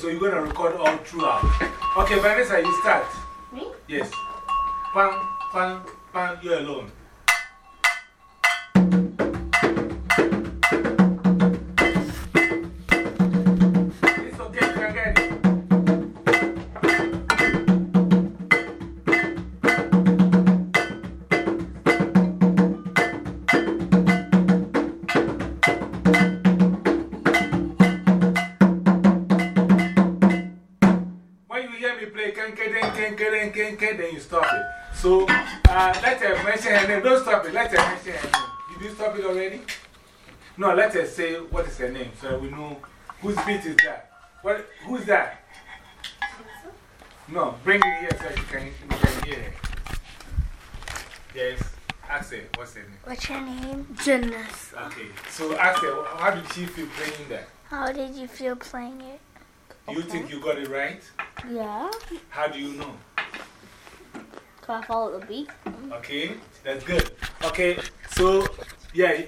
so you're going to record all throughout. Okay, Vanessa, you start. Me? Yes. Pan, pan, pan, you're alone. You hear me play kenke, then kenke, then kenke, then you stop it. So uh, let her mention her name. Don't stop it. Let her mention her name. Did you stop it already? No, let her say what is her name so we know whose beat is that. What, who's that? No, bring it here so you can, you can hear her. Yes, ask her what's her name. What's your name? Jonas. Okay, so ask her how did she feel playing that? How did you feel playing it? Do you think you got it right? Yeah. How do you know? So I follow the beat. Okay, that's good. Okay, so yeah,